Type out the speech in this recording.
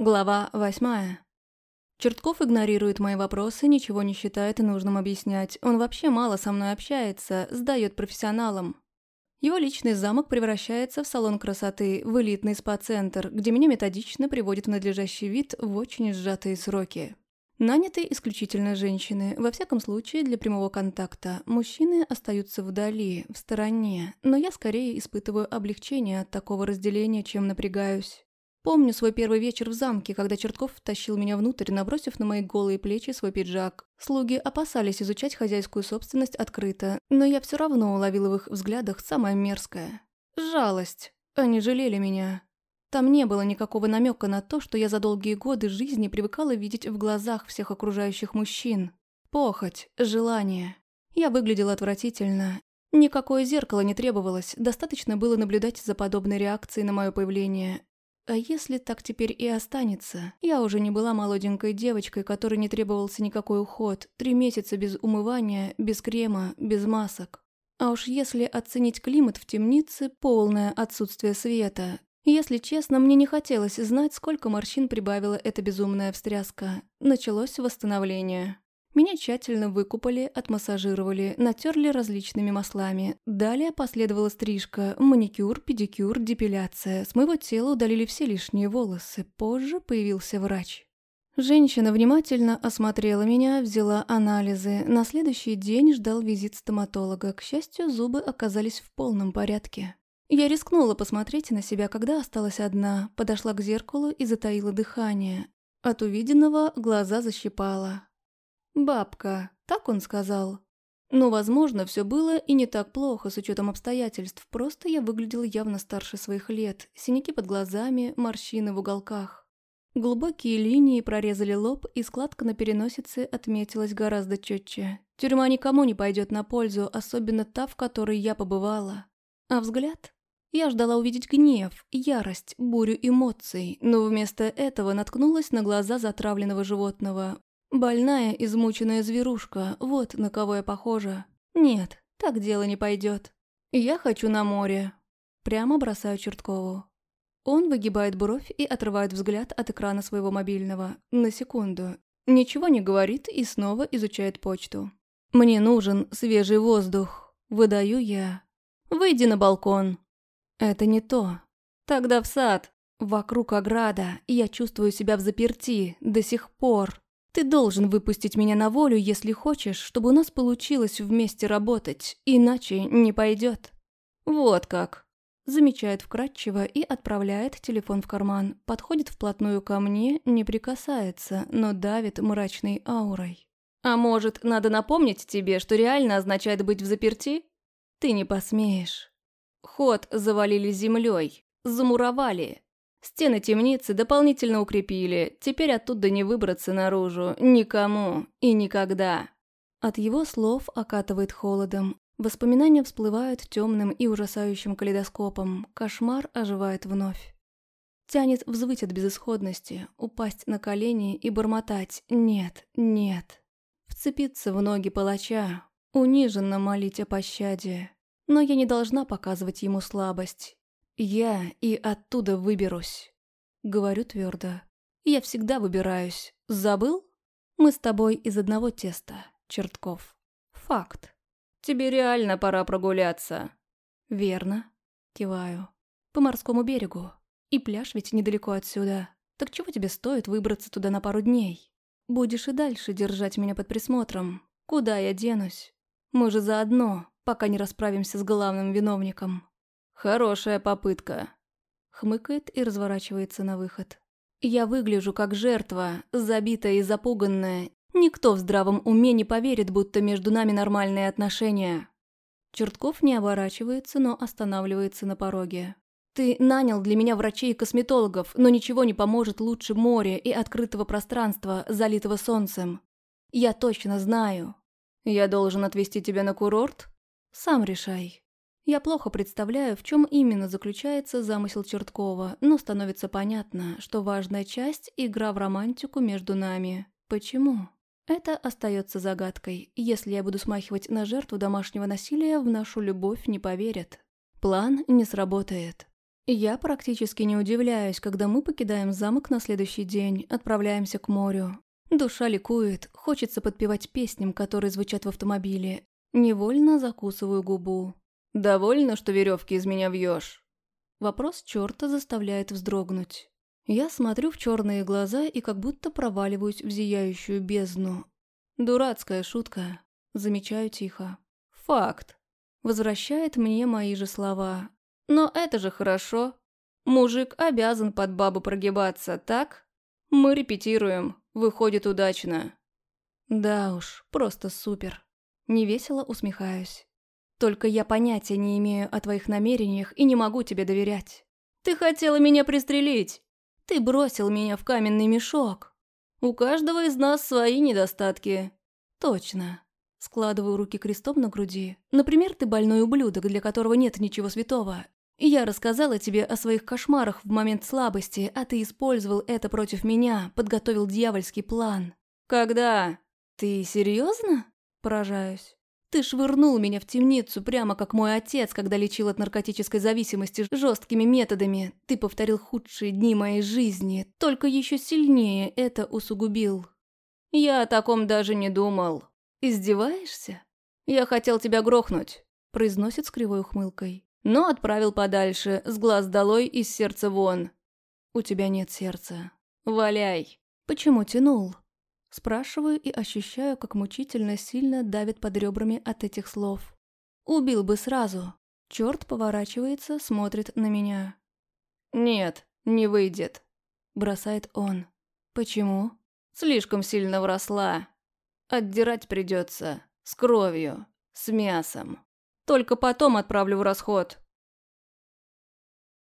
Глава восьмая. Чертков игнорирует мои вопросы, ничего не считает нужным объяснять. Он вообще мало со мной общается, сдает профессионалам. Его личный замок превращается в салон красоты, в элитный спа-центр, где меня методично приводят в надлежащий вид в очень сжатые сроки. Наняты исключительно женщины, во всяком случае для прямого контакта. Мужчины остаются вдали, в стороне, но я скорее испытываю облегчение от такого разделения, чем напрягаюсь. Помню свой первый вечер в замке, когда Чертков тащил меня внутрь, набросив на мои голые плечи свой пиджак. Слуги опасались изучать хозяйскую собственность открыто, но я все равно уловила в их взглядах самое мерзкое. Жалость. Они жалели меня. Там не было никакого намека на то, что я за долгие годы жизни привыкала видеть в глазах всех окружающих мужчин. Похоть, желание. Я выглядела отвратительно. Никакое зеркало не требовалось, достаточно было наблюдать за подобной реакцией на мое появление, а если так теперь и останется? Я уже не была молоденькой девочкой, которой не требовался никакой уход. Три месяца без умывания, без крема, без масок. А уж если оценить климат в темнице, полное отсутствие света. Если честно, мне не хотелось знать, сколько морщин прибавила эта безумная встряска. Началось восстановление. Меня тщательно выкупали, отмассажировали, натерли различными маслами. Далее последовала стрижка, маникюр, педикюр, депиляция. С моего тела удалили все лишние волосы. Позже появился врач. Женщина внимательно осмотрела меня, взяла анализы. На следующий день ждал визит стоматолога. К счастью, зубы оказались в полном порядке. Я рискнула посмотреть на себя, когда осталась одна, подошла к зеркалу и затаила дыхание. От увиденного глаза защипала. «Бабка», так он сказал. Но, возможно, все было и не так плохо с учетом обстоятельств, просто я выглядела явно старше своих лет, синяки под глазами, морщины в уголках. Глубокие линии прорезали лоб, и складка на переносице отметилась гораздо четче. Тюрьма никому не пойдет на пользу, особенно та, в которой я побывала. А взгляд? Я ждала увидеть гнев, ярость, бурю эмоций, но вместо этого наткнулась на глаза затравленного животного, Больная, измученная зверушка, вот на кого я похожа. Нет, так дело не пойдет. Я хочу на море. Прямо бросаю Черткову. Он выгибает бровь и отрывает взгляд от экрана своего мобильного. На секунду. Ничего не говорит и снова изучает почту. «Мне нужен свежий воздух», — выдаю я. «Выйди на балкон». «Это не то. Тогда в сад. Вокруг ограда, я чувствую себя в заперти до сих пор. Ты должен выпустить меня на волю, если хочешь, чтобы у нас получилось вместе работать, иначе не пойдет. Вот как. Замечает вкратчиво и отправляет телефон в карман. Подходит вплотную ко мне, не прикасается, но давит мрачной аурой. А может, надо напомнить тебе, что реально означает быть в заперти? Ты не посмеешь. Ход завалили землей, замуровали, Стены темницы дополнительно укрепили, теперь оттуда не выбраться наружу никому и никогда. От его слов окатывает холодом. Воспоминания всплывают темным и ужасающим калейдоскопом. Кошмар оживает вновь. Тянет взвыть от безысходности, упасть на колени и бормотать «нет, нет». Вцепиться в ноги палача, униженно молить о пощаде. Но я не должна показывать ему слабость. «Я и оттуда выберусь», — говорю твердо. «Я всегда выбираюсь. Забыл? Мы с тобой из одного теста, Чертков. Факт. Тебе реально пора прогуляться». «Верно», — киваю. «По морскому берегу. И пляж ведь недалеко отсюда. Так чего тебе стоит выбраться туда на пару дней? Будешь и дальше держать меня под присмотром. Куда я денусь? Мы же заодно, пока не расправимся с главным виновником». «Хорошая попытка», — хмыкает и разворачивается на выход. «Я выгляжу как жертва, забитая и запуганная. Никто в здравом уме не поверит, будто между нами нормальные отношения». Чертков не оборачивается, но останавливается на пороге. «Ты нанял для меня врачей и косметологов, но ничего не поможет лучше моря и открытого пространства, залитого солнцем. Я точно знаю. Я должен отвезти тебя на курорт? Сам решай». Я плохо представляю, в чем именно заключается замысел Черткова, но становится понятно, что важная часть – игра в романтику между нами. Почему? Это остается загадкой. Если я буду смахивать на жертву домашнего насилия, в нашу любовь не поверят. План не сработает. Я практически не удивляюсь, когда мы покидаем замок на следующий день, отправляемся к морю. Душа ликует, хочется подпевать песням, которые звучат в автомобиле. Невольно закусываю губу. «Довольно, что веревки из меня вьешь?» Вопрос черта заставляет вздрогнуть. Я смотрю в черные глаза и как будто проваливаюсь в зияющую бездну. Дурацкая шутка. Замечаю тихо. Факт. Возвращает мне мои же слова. Но это же хорошо. Мужик обязан под бабу прогибаться, так? Мы репетируем. Выходит удачно. Да уж, просто супер. Невесело усмехаюсь. Только я понятия не имею о твоих намерениях и не могу тебе доверять. Ты хотела меня пристрелить. Ты бросил меня в каменный мешок. У каждого из нас свои недостатки. Точно. Складываю руки крестом на груди. Например, ты больной ублюдок, для которого нет ничего святого. Я рассказала тебе о своих кошмарах в момент слабости, а ты использовал это против меня, подготовил дьявольский план. Когда? Ты серьезно? Поражаюсь. Ты швырнул меня в темницу, прямо как мой отец, когда лечил от наркотической зависимости жесткими методами. Ты повторил худшие дни моей жизни, только еще сильнее это усугубил. Я о таком даже не думал. Издеваешься? Я хотел тебя грохнуть, произносит с кривой ухмылкой но отправил подальше, с глаз долой и с сердца вон. У тебя нет сердца. Валяй. Почему тянул? Спрашиваю и ощущаю, как мучительно сильно давит под ребрами от этих слов. Убил бы сразу. Черт поворачивается, смотрит на меня. «Нет, не выйдет», — бросает он. «Почему?» «Слишком сильно вросла. Отдирать придется. С кровью. С мясом. Только потом отправлю в расход.